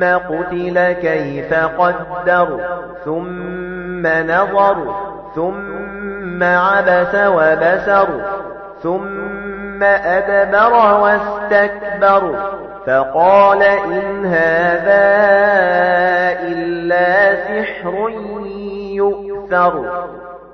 ثم قتل كيف قدر ثم نظر ثم عبس وبسر ثم أدبر واستكبر فقال إن هذا إلا سحر يؤثر.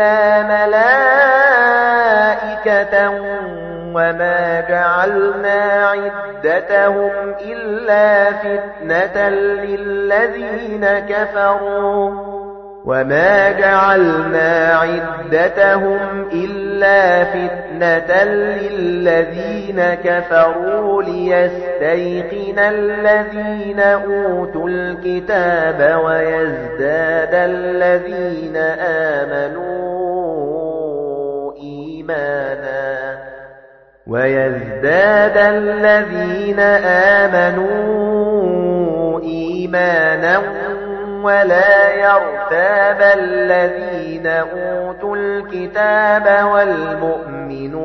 إلا ملائكة وما جعلنا عدتهم إلا فتنة للذين كفروا وما جعلنا عدتهم إلا فتنة للذين كفروا ليستيقن الذين أوتوا الكتاب ويزداد الذين آمنوا إيمانا ويزداد الذين آمنوا إيمانا ولا يرتاب الذين أوتوا الكتاب والمؤمنون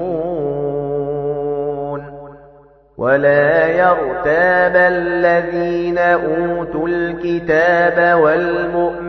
ولا يرتاب الذين أوتوا الكتاب والمؤمنون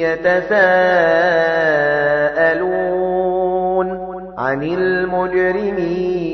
يتساءلون عن المجرمين.